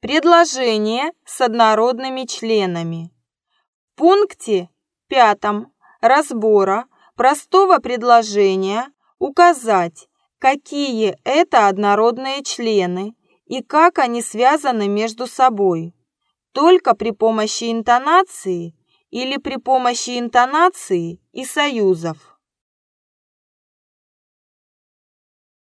Предложение с однородными членами. В пункте пятом разбора простого предложения указать, какие это однородные члены и как они связаны между собой. Только при помощи интонации или при помощи интонации и союзов.